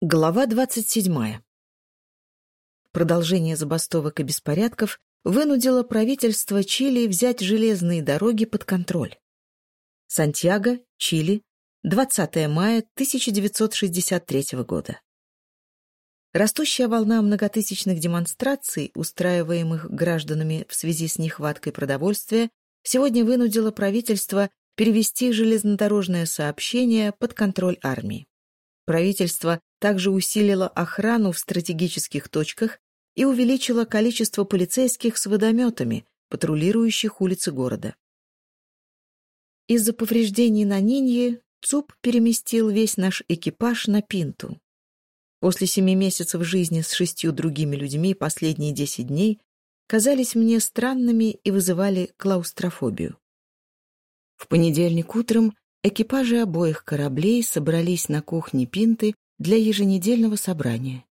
Глава 27. Продолжение забастовок и беспорядков вынудило правительство Чили взять железные дороги под контроль. Сантьяго, Чили, 20 мая 1963 года. Растущая волна многотысячных демонстраций, устраиваемых гражданами в связи с нехваткой продовольствия, сегодня вынудила правительство перевести железнодорожное сообщение под контроль армии. Правительство также усилила охрану в стратегических точках и увеличила количество полицейских с водометами, патрулирующих улицы города. Из-за повреждений на Нинье ЦУП переместил весь наш экипаж на Пинту. После семи месяцев жизни с шестью другими людьми последние десять дней казались мне странными и вызывали клаустрофобию. В понедельник утром экипажи обоих кораблей собрались на кухне Пинты для еженедельного собрания.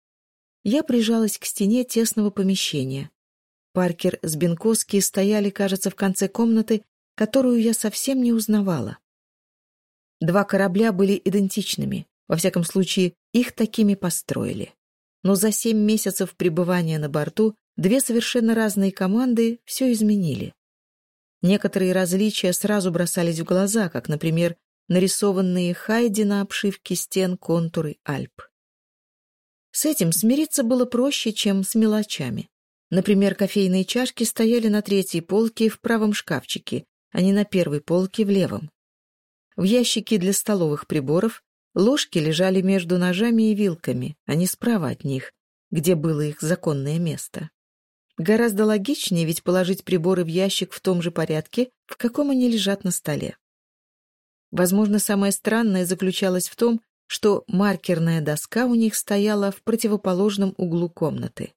Я прижалась к стене тесного помещения. Паркер с Бенковски стояли, кажется, в конце комнаты, которую я совсем не узнавала. Два корабля были идентичными, во всяком случае, их такими построили. Но за семь месяцев пребывания на борту две совершенно разные команды все изменили. Некоторые различия сразу бросались в глаза, как, например, нарисованные хайди на обшивке стен контуры Альп. С этим смириться было проще, чем с мелочами. Например, кофейные чашки стояли на третьей полке в правом шкафчике, а не на первой полке в левом. В ящике для столовых приборов ложки лежали между ножами и вилками, а не справа от них, где было их законное место. Гораздо логичнее ведь положить приборы в ящик в том же порядке, в каком они лежат на столе. Возможно, самое странное заключалось в том, что маркерная доска у них стояла в противоположном углу комнаты.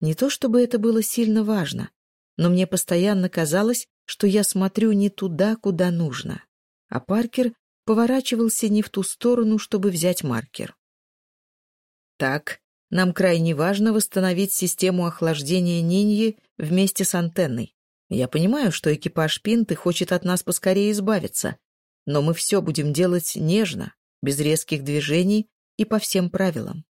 Не то чтобы это было сильно важно, но мне постоянно казалось, что я смотрю не туда, куда нужно. А Паркер поворачивался не в ту сторону, чтобы взять маркер. Так, нам крайне важно восстановить систему охлаждения Ниньи вместе с антенной. Я понимаю, что экипаж Пинты хочет от нас поскорее избавиться, но мы все будем делать нежно, без резких движений и по всем правилам.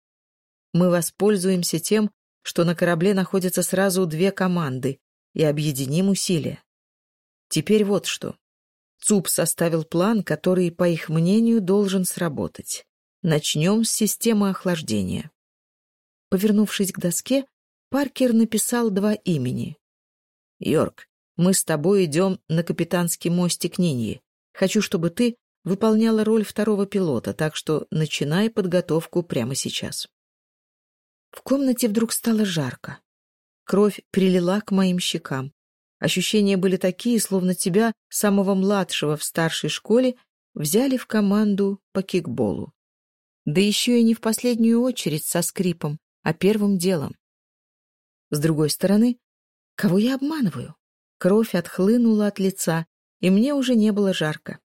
Мы воспользуемся тем, что на корабле находятся сразу две команды, и объединим усилия. Теперь вот что. ЦУП составил план, который, по их мнению, должен сработать. Начнем с системы охлаждения. Повернувшись к доске, Паркер написал два имени. «Йорк, мы с тобой идем на капитанский мостик Ниньи. Хочу, чтобы ты выполняла роль второго пилота, так что начинай подготовку прямо сейчас. В комнате вдруг стало жарко. Кровь прилила к моим щекам. Ощущения были такие, словно тебя, самого младшего в старшей школе, взяли в команду по кикболу. Да еще и не в последнюю очередь со скрипом, а первым делом. С другой стороны, кого я обманываю? Кровь отхлынула от лица, и мне уже не было жарко.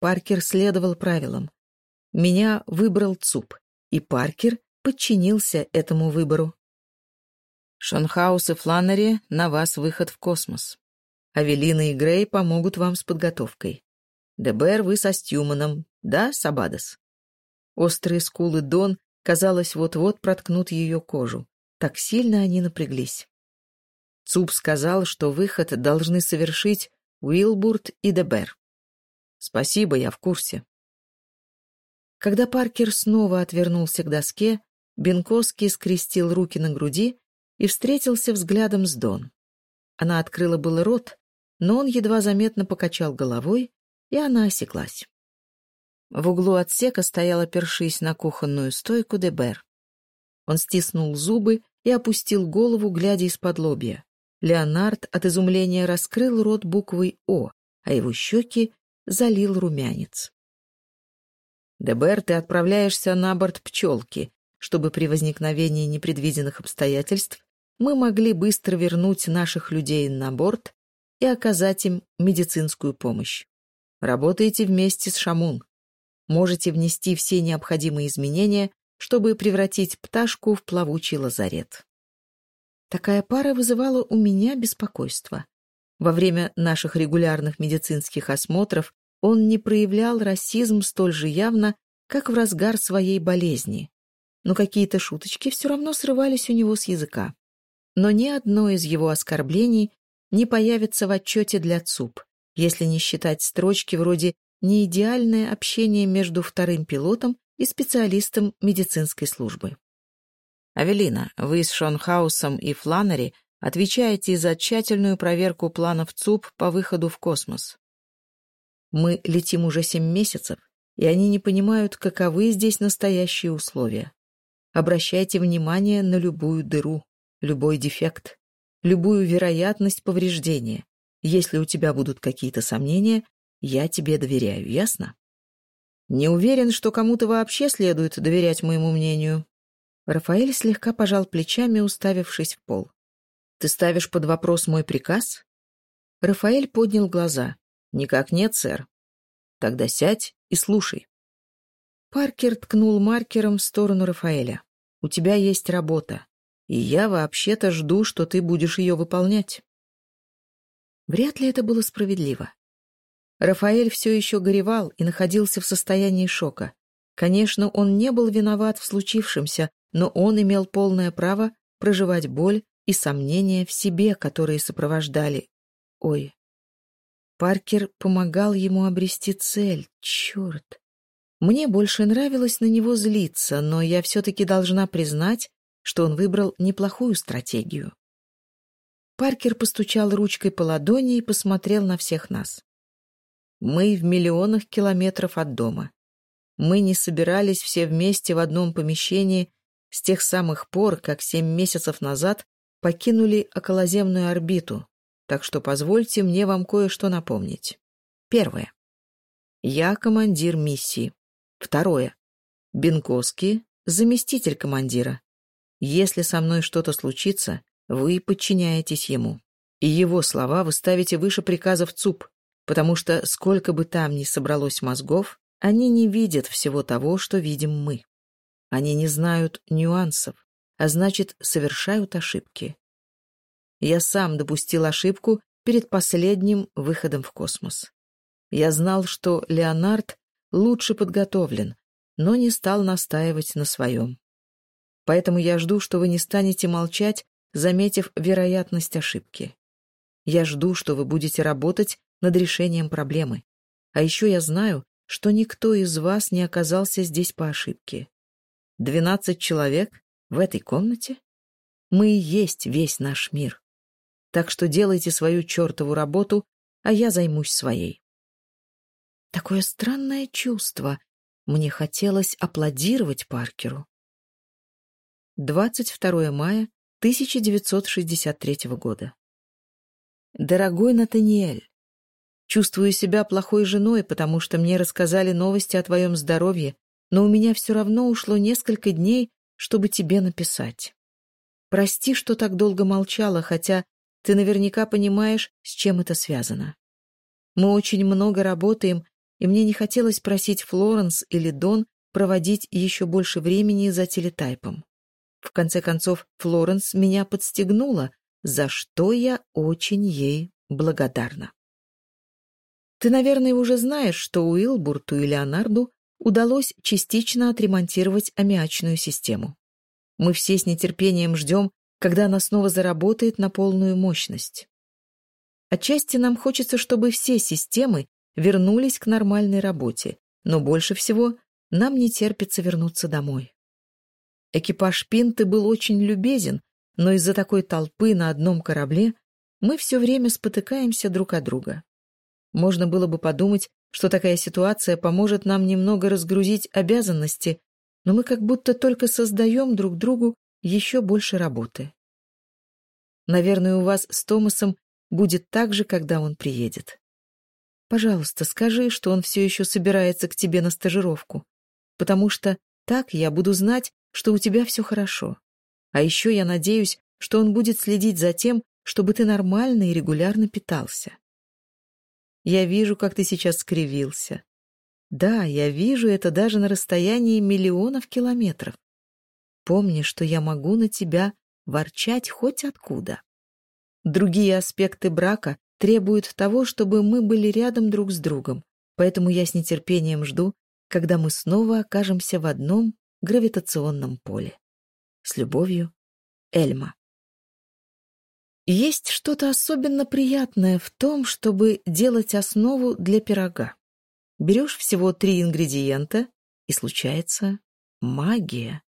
Паркер следовал правилам. Меня выбрал ЦУП, и Паркер подчинился этому выбору. Шонхаус и Фланнери, на вас выход в космос. Авелина и Грей помогут вам с подготовкой. ДБР вы со Стюманом, да, Сабадос? Острые скулы Дон, казалось, вот-вот проткнут ее кожу. Так сильно они напряглись. ЦУП сказал, что выход должны совершить Уилбурт и Дебер. Спасибо, я в курсе. Когда Паркер снова отвернулся к доске, Бенковский скрестил руки на груди и встретился взглядом с Дон. Она открыла было рот, но он едва заметно покачал головой, и она осеклась. В углу отсека стояла, першись на кухонную стойку, Дебер. Он стиснул зубы и опустил голову, глядя из-под лобья. Леонард от изумления раскрыл рот буквой «О», а его щеки залил румянец. «Дебер, ты отправляешься на борт пчелки, чтобы при возникновении непредвиденных обстоятельств мы могли быстро вернуть наших людей на борт и оказать им медицинскую помощь. Работаете вместе с Шамун. Можете внести все необходимые изменения, чтобы превратить пташку в плавучий лазарет. Такая пара вызывала у меня беспокойство. Во время наших регулярных медицинских осмотров он не проявлял расизм столь же явно, как в разгар своей болезни. Но какие-то шуточки все равно срывались у него с языка. Но ни одно из его оскорблений не появится в отчете для ЦУП, если не считать строчки вроде «неидеальное общение между вторым пилотом и специалистом медицинской службы». Авелина, вы с Шонхаусом и Фланери отвечаете за тщательную проверку планов ЦУП по выходу в космос. Мы летим уже семь месяцев, и они не понимают, каковы здесь настоящие условия. Обращайте внимание на любую дыру, любой дефект, любую вероятность повреждения. Если у тебя будут какие-то сомнения, я тебе доверяю, ясно? Не уверен, что кому-то вообще следует доверять моему мнению, Рафаэль слегка пожал плечами, уставившись в пол. «Ты ставишь под вопрос мой приказ?» Рафаэль поднял глаза. «Никак нет, сэр. Тогда сядь и слушай». Паркер ткнул маркером в сторону Рафаэля. «У тебя есть работа, и я вообще-то жду, что ты будешь ее выполнять». Вряд ли это было справедливо. Рафаэль все еще горевал и находился в состоянии шока. Конечно, он не был виноват в случившемся, но он имел полное право проживать боль и сомнения в себе, которые сопровождали. Ой. Паркер помогал ему обрести цель. Черт. Мне больше нравилось на него злиться, но я все-таки должна признать, что он выбрал неплохую стратегию. Паркер постучал ручкой по ладони и посмотрел на всех нас. Мы в миллионах километров от дома. Мы не собирались все вместе в одном помещении с тех самых пор, как семь месяцев назад покинули околоземную орбиту, так что позвольте мне вам кое-что напомнить. Первое. Я командир миссии. Второе. Бенковский — заместитель командира. Если со мной что-то случится, вы подчиняетесь ему. И его слова вы ставите выше приказов ЦУП, потому что сколько бы там ни собралось мозгов, они не видят всего того, что видим мы. Они не знают нюансов, а значит, совершают ошибки. Я сам допустил ошибку перед последним выходом в космос. Я знал, что Леонард лучше подготовлен, но не стал настаивать на своем. Поэтому я жду, что вы не станете молчать, заметив вероятность ошибки. Я жду, что вы будете работать над решением проблемы. А еще я знаю, что никто из вас не оказался здесь по ошибке. Двенадцать человек в этой комнате? Мы и есть весь наш мир. Так что делайте свою чертову работу, а я займусь своей. Такое странное чувство. Мне хотелось аплодировать Паркеру. 22 мая 1963 года. Дорогой Натаниэль, чувствую себя плохой женой, потому что мне рассказали новости о твоем здоровье но у меня все равно ушло несколько дней, чтобы тебе написать. Прости, что так долго молчала, хотя ты наверняка понимаешь, с чем это связано. Мы очень много работаем, и мне не хотелось просить Флоренс или Дон проводить еще больше времени за телетайпом. В конце концов, Флоренс меня подстегнула, за что я очень ей благодарна. Ты, наверное, уже знаешь, что Уилбурту и Леонарду удалось частично отремонтировать аммиачную систему. Мы все с нетерпением ждем, когда она снова заработает на полную мощность. Отчасти нам хочется, чтобы все системы вернулись к нормальной работе, но больше всего нам не терпится вернуться домой. Экипаж Пинты был очень любезен, но из-за такой толпы на одном корабле мы все время спотыкаемся друг от друга. Можно было бы подумать, что такая ситуация поможет нам немного разгрузить обязанности, но мы как будто только создаем друг другу еще больше работы. Наверное, у вас с Томасом будет так же, когда он приедет. Пожалуйста, скажи, что он все еще собирается к тебе на стажировку, потому что так я буду знать, что у тебя все хорошо. А еще я надеюсь, что он будет следить за тем, чтобы ты нормально и регулярно питался. Я вижу, как ты сейчас скривился. Да, я вижу это даже на расстоянии миллионов километров. Помни, что я могу на тебя ворчать хоть откуда. Другие аспекты брака требуют того, чтобы мы были рядом друг с другом, поэтому я с нетерпением жду, когда мы снова окажемся в одном гравитационном поле. С любовью, Эльма. Есть что-то особенно приятное в том, чтобы делать основу для пирога. Берешь всего три ингредиента, и случается магия.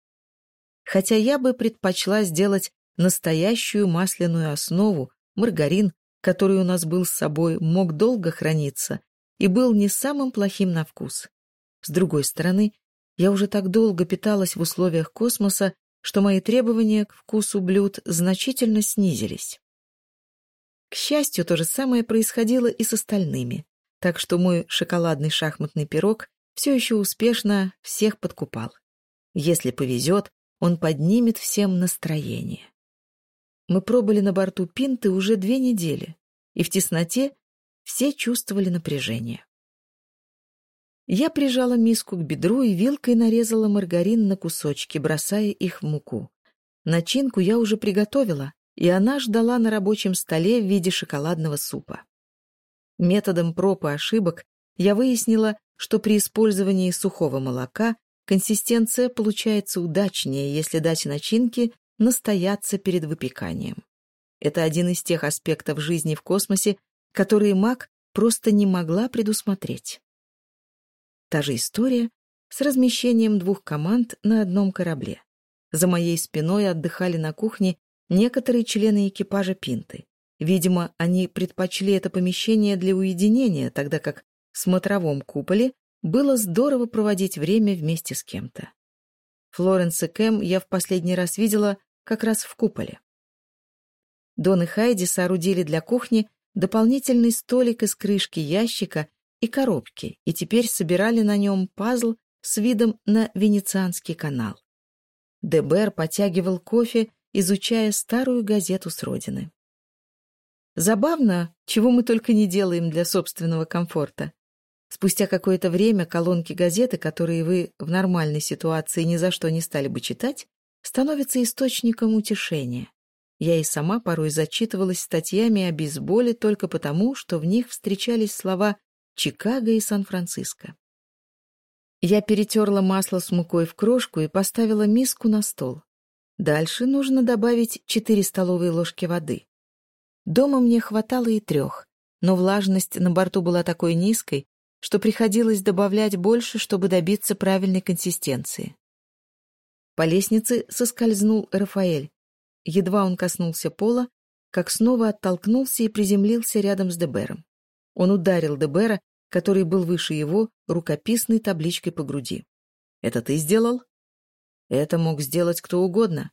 Хотя я бы предпочла сделать настоящую масляную основу, маргарин, который у нас был с собой, мог долго храниться и был не самым плохим на вкус. С другой стороны, я уже так долго питалась в условиях космоса, что мои требования к вкусу блюд значительно снизились. К счастью, то же самое происходило и с остальными, так что мой шоколадный шахматный пирог все еще успешно всех подкупал. Если повезет, он поднимет всем настроение. Мы пробыли на борту Пинты уже две недели, и в тесноте все чувствовали напряжение. Я прижала миску к бедру и вилкой нарезала маргарин на кусочки, бросая их в муку. Начинку я уже приготовила, и она ждала на рабочем столе в виде шоколадного супа. Методом проб и ошибок я выяснила, что при использовании сухого молока консистенция получается удачнее, если дать начинке настояться перед выпеканием. Это один из тех аспектов жизни в космосе, которые Мак просто не могла предусмотреть. Та же история с размещением двух команд на одном корабле. За моей спиной отдыхали на кухне Некоторые члены экипажа пинты. Видимо, они предпочли это помещение для уединения, тогда как в смотровом куполе было здорово проводить время вместе с кем-то. Флоренс и Кэм я в последний раз видела как раз в куполе. Дон и Хайди соорудили для кухни дополнительный столик из крышки ящика и коробки и теперь собирали на нем пазл с видом на Венецианский канал. Дебер потягивал кофе изучая старую газету с родины. Забавно, чего мы только не делаем для собственного комфорта. Спустя какое-то время колонки газеты, которые вы в нормальной ситуации ни за что не стали бы читать, становятся источником утешения. Я и сама порой зачитывалась статьями о бейсболе только потому, что в них встречались слова «Чикаго» и «Сан-Франциско». Я перетерла масло с мукой в крошку и поставила миску на стол. Дальше нужно добавить 4 столовые ложки воды. Дома мне хватало и трех, но влажность на борту была такой низкой, что приходилось добавлять больше, чтобы добиться правильной консистенции. По лестнице соскользнул Рафаэль. Едва он коснулся пола, как снова оттолкнулся и приземлился рядом с Дебером. Он ударил Дебера, который был выше его, рукописной табличкой по груди. «Это ты сделал?» Это мог сделать кто угодно.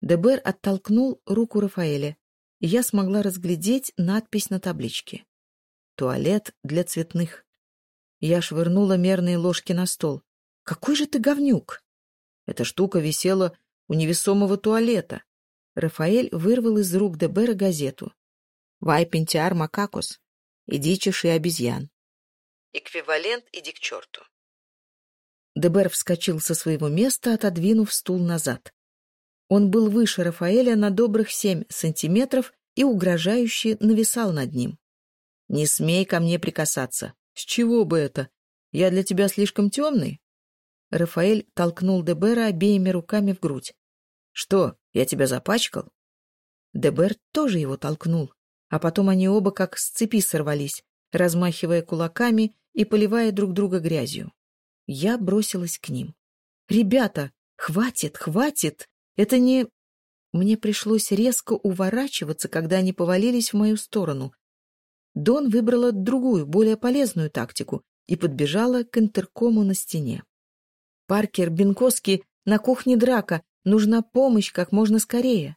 Дебер оттолкнул руку Рафаэля, и я смогла разглядеть надпись на табличке. «Туалет для цветных». Я швырнула мерные ложки на стол. «Какой же ты говнюк!» Эта штука висела у невесомого туалета. Рафаэль вырвал из рук Дебера газету. «Вайпентиар макакус. Иди чеши обезьян». Эквивалент «иди к черту». Дебер вскочил со своего места, отодвинув стул назад. Он был выше Рафаэля на добрых семь сантиметров и угрожающе нависал над ним. «Не смей ко мне прикасаться. С чего бы это? Я для тебя слишком темный?» Рафаэль толкнул Дебера обеими руками в грудь. «Что, я тебя запачкал?» Дебер тоже его толкнул, а потом они оба как с цепи сорвались, размахивая кулаками и поливая друг друга грязью. Я бросилась к ним. «Ребята, хватит, хватит! Это не...» Мне пришлось резко уворачиваться, когда они повалились в мою сторону. Дон выбрала другую, более полезную тактику и подбежала к интеркому на стене. «Паркер, Бенковский, на кухне драка. Нужна помощь как можно скорее».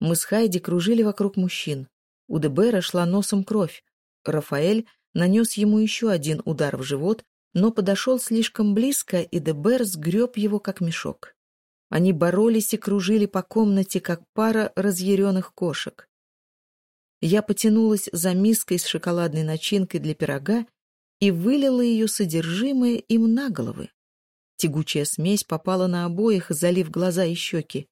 Мы с Хайди кружили вокруг мужчин. У Дебера шла носом кровь. Рафаэль нанес ему еще один удар в живот, но подошел слишком близко, и Дебер сгреб его как мешок. Они боролись и кружили по комнате, как пара разъяренных кошек. Я потянулась за миской с шоколадной начинкой для пирога и вылила ее содержимое им на головы. Тягучая смесь попала на обоих, залив глаза и щеки.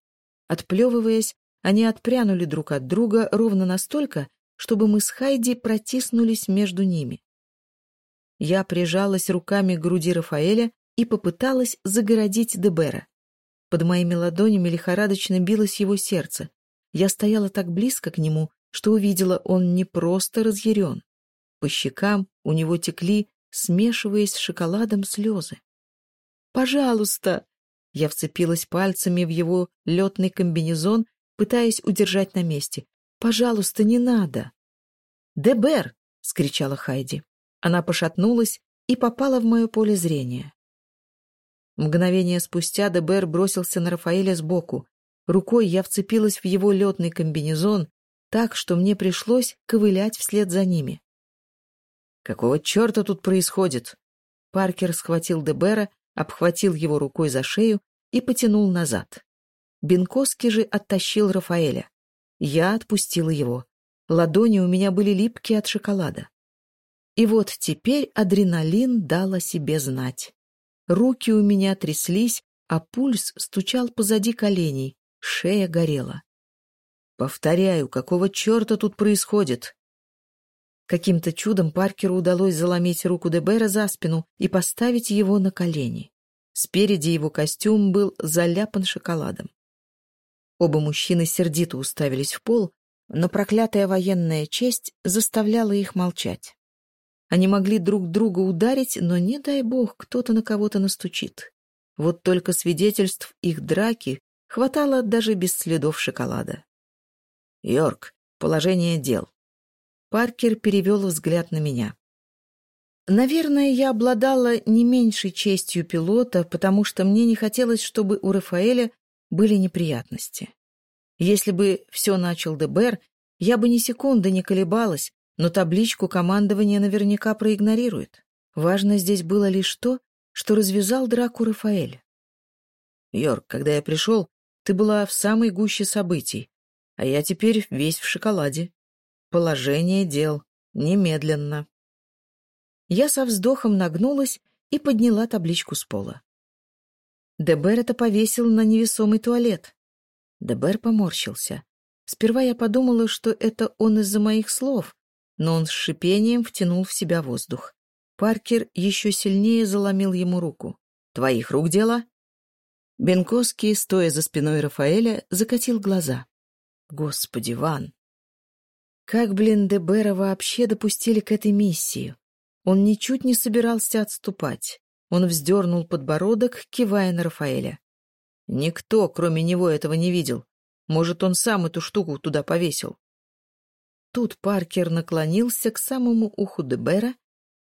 Отплевываясь, они отпрянули друг от друга ровно настолько, чтобы мы с Хайди протиснулись между ними. Я прижалась руками к груди Рафаэля и попыталась загородить Дебера. Под моими ладонями лихорадочно билось его сердце. Я стояла так близко к нему, что увидела, он не просто разъярен. По щекам у него текли, смешиваясь с шоколадом, слезы. «Пожалуйста!» Я вцепилась пальцами в его летный комбинезон, пытаясь удержать на месте. «Пожалуйста, не надо!» «Дебер!» — скричала Хайди. Она пошатнулась и попала в мое поле зрения. Мгновение спустя Дебер бросился на Рафаэля сбоку. Рукой я вцепилась в его летный комбинезон так, что мне пришлось ковылять вслед за ними. «Какого черта тут происходит?» Паркер схватил Дебера, обхватил его рукой за шею и потянул назад. Бенковский же оттащил Рафаэля. Я отпустила его. Ладони у меня были липкие от шоколада. И вот теперь адреналин дал о себе знать. Руки у меня тряслись, а пульс стучал позади коленей, шея горела. «Повторяю, какого черта тут происходит?» Каким-то чудом Паркеру удалось заломить руку Дебера за спину и поставить его на колени. Спереди его костюм был заляпан шоколадом. Оба мужчины сердито уставились в пол, но проклятая военная честь заставляла их молчать. Они могли друг друга ударить, но не дай бог, кто-то на кого-то настучит. Вот только свидетельств их драки хватало даже без следов шоколада. «Йорк, положение дел». Паркер перевел взгляд на меня. Наверное, я обладала не меньшей честью пилота, потому что мне не хотелось, чтобы у Рафаэля были неприятности. Если бы все начал ДБР, я бы ни секунды не колебалась, но табличку командования наверняка проигнорирует. Важно здесь было лишь то, что развязал драку Рафаэль. «Йорк, когда я пришел, ты была в самой гуще событий, а я теперь весь в шоколаде. Положение дел. Немедленно». Я со вздохом нагнулась и подняла табличку с пола. Дебер это повесил на невесомый туалет. Дебер поморщился. Сперва я подумала, что это он из-за моих слов, но он с шипением втянул в себя воздух. Паркер еще сильнее заломил ему руку. «Твоих рук дело?» Бенковский, стоя за спиной Рафаэля, закатил глаза. «Господи, Ван!» Как блин Блиндебера вообще допустили к этой миссии? Он ничуть не собирался отступать. Он вздернул подбородок, кивая на Рафаэля. «Никто, кроме него, этого не видел. Может, он сам эту штуку туда повесил. Тут Паркер наклонился к самому уху Дебера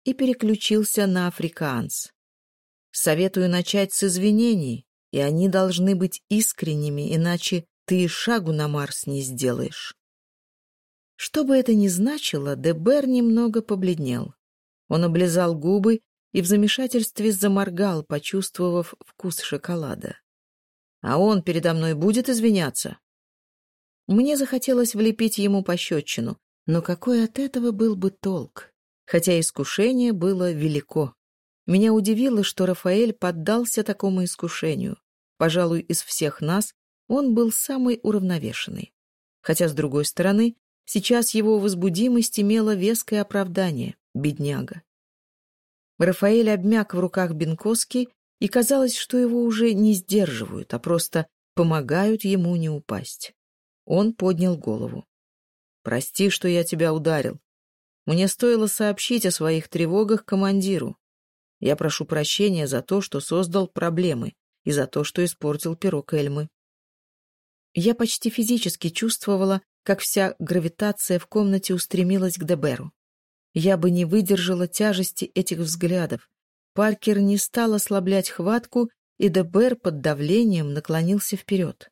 и переключился на африканс. «Советую начать с извинений, и они должны быть искренними, иначе ты и шагу на Марс не сделаешь». Что бы это ни значило, Дебер немного побледнел. Он облизал губы и в замешательстве заморгал, почувствовав вкус шоколада. «А он передо мной будет извиняться?» Мне захотелось влепить ему пощечину, но какой от этого был бы толк? Хотя искушение было велико. Меня удивило, что Рафаэль поддался такому искушению. Пожалуй, из всех нас он был самый уравновешенный. Хотя, с другой стороны, сейчас его возбудимость имела веское оправдание, бедняга. Рафаэль обмяк в руках Бенкоски, и казалось, что его уже не сдерживают, а просто помогают ему не упасть. Он поднял голову. Прости, что я тебя ударил. Мне стоило сообщить о своих тревогах командиру. Я прошу прощения за то, что создал проблемы, и за то, что испортил пирог Эльмы. Я почти физически чувствовала, как вся гравитация в комнате устремилась к Деберу. Я бы не выдержала тяжести этих взглядов. Паркер не стал ослаблять хватку, и Дебер под давлением наклонился вперед.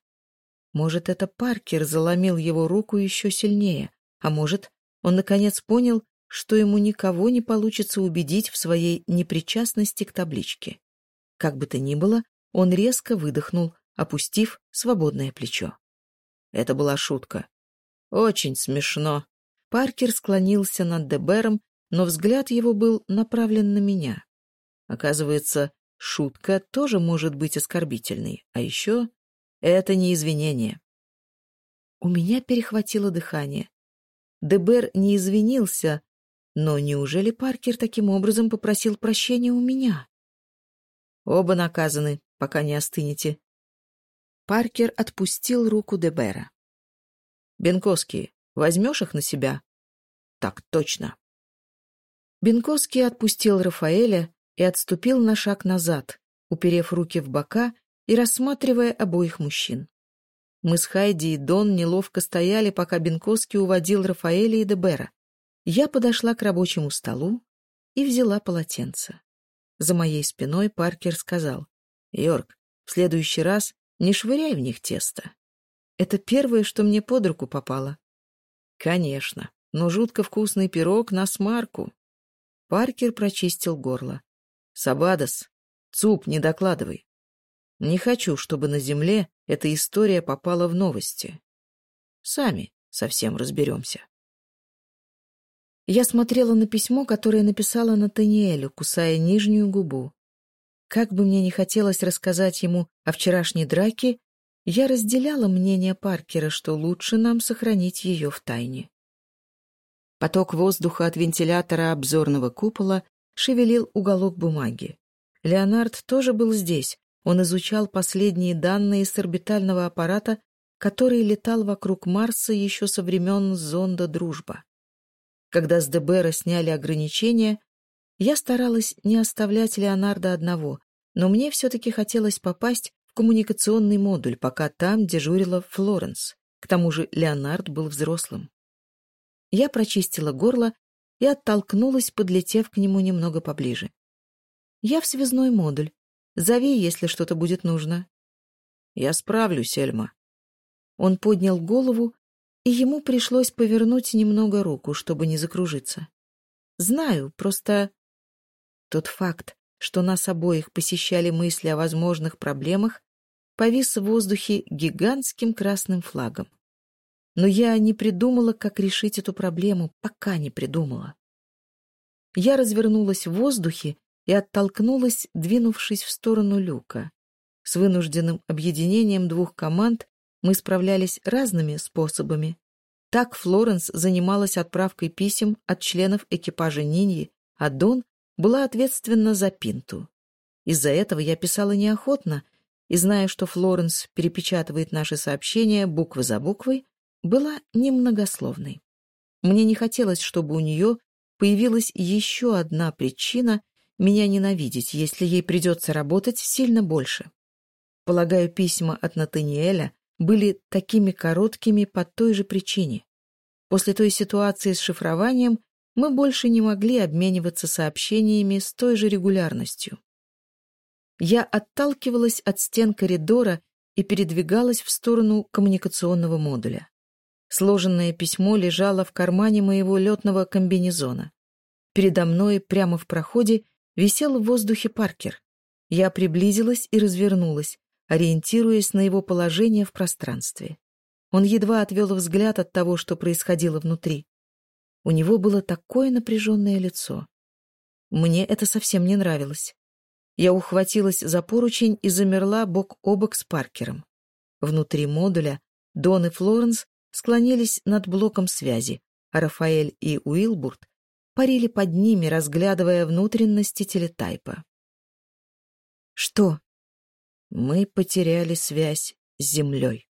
Может, это Паркер заломил его руку еще сильнее, а может, он наконец понял, что ему никого не получится убедить в своей непричастности к табличке. Как бы то ни было, он резко выдохнул, опустив свободное плечо. Это была шутка. Очень смешно. Паркер склонился над Дебером, но взгляд его был направлен на меня. Оказывается, шутка тоже может быть оскорбительной, а еще это не извинение. У меня перехватило дыхание. Дебер не извинился, но неужели Паркер таким образом попросил прощения у меня? Оба наказаны, пока не остынете. Паркер отпустил руку Дебера. Бенковский, возьмешь их на себя? Так точно. Бенковский отпустил Рафаэля и отступил на шаг назад, уперев руки в бока и рассматривая обоих мужчин. Мы с Хайди и Дон неловко стояли, пока Бенковский уводил Рафаэля и Дебера. Я подошла к рабочему столу и взяла полотенце. За моей спиной Паркер сказал, «Йорк, в следующий раз не швыряй в них тесто. Это первое, что мне под руку попало». «Конечно, но жутко вкусный пирог на смарку». Паркер прочистил горло. «Сабадос, ЦУП не докладывай. Не хочу, чтобы на Земле эта история попала в новости. Сами совсем разберемся. Я смотрела на письмо, которое написала Натаниэлю, кусая нижнюю губу. Как бы мне не хотелось рассказать ему о вчерашней драке, я разделяла мнение Паркера, что лучше нам сохранить ее в тайне. Поток воздуха от вентилятора обзорного купола шевелил уголок бумаги. Леонард тоже был здесь, он изучал последние данные с орбитального аппарата, который летал вокруг Марса еще со времен зонда «Дружба». Когда с Дебера сняли ограничения, я старалась не оставлять Леонардо одного, но мне все-таки хотелось попасть в коммуникационный модуль, пока там дежурила Флоренс. К тому же Леонард был взрослым. Я прочистила горло и оттолкнулась, подлетев к нему немного поближе. «Я в связной модуль. Зови, если что-то будет нужно». «Я справлюсь, Эльма». Он поднял голову, и ему пришлось повернуть немного руку, чтобы не закружиться. «Знаю, просто...» Тот факт, что нас обоих посещали мысли о возможных проблемах, повис в воздухе гигантским красным флагом. Но я не придумала, как решить эту проблему, пока не придумала. Я развернулась в воздухе и оттолкнулась, двинувшись в сторону люка. С вынужденным объединением двух команд мы справлялись разными способами. Так Флоренс занималась отправкой писем от членов экипажа Ниньи, а Дон была ответственна за Пинту. Из-за этого я писала неохотно, и, зная, что Флоренс перепечатывает наши сообщения буквы за буквой, была немногословной. Мне не хотелось, чтобы у нее появилась еще одна причина меня ненавидеть, если ей придется работать сильно больше. Полагаю, письма от Натаниэля были такими короткими по той же причине. После той ситуации с шифрованием мы больше не могли обмениваться сообщениями с той же регулярностью. Я отталкивалась от стен коридора и передвигалась в сторону коммуникационного модуля. Сложенное письмо лежало в кармане моего летного комбинезона. Передо мной, прямо в проходе, висел в воздухе Паркер. Я приблизилась и развернулась, ориентируясь на его положение в пространстве. Он едва отвел взгляд от того, что происходило внутри. У него было такое напряженное лицо. Мне это совсем не нравилось. Я ухватилась за поручень и замерла бок о бок с Паркером. Внутри модуля Дон и Флоренс склонились над блоком связи, а Рафаэль и Уилбурт парили под ними, разглядывая внутренности телетайпа. «Что?» «Мы потеряли связь с землей».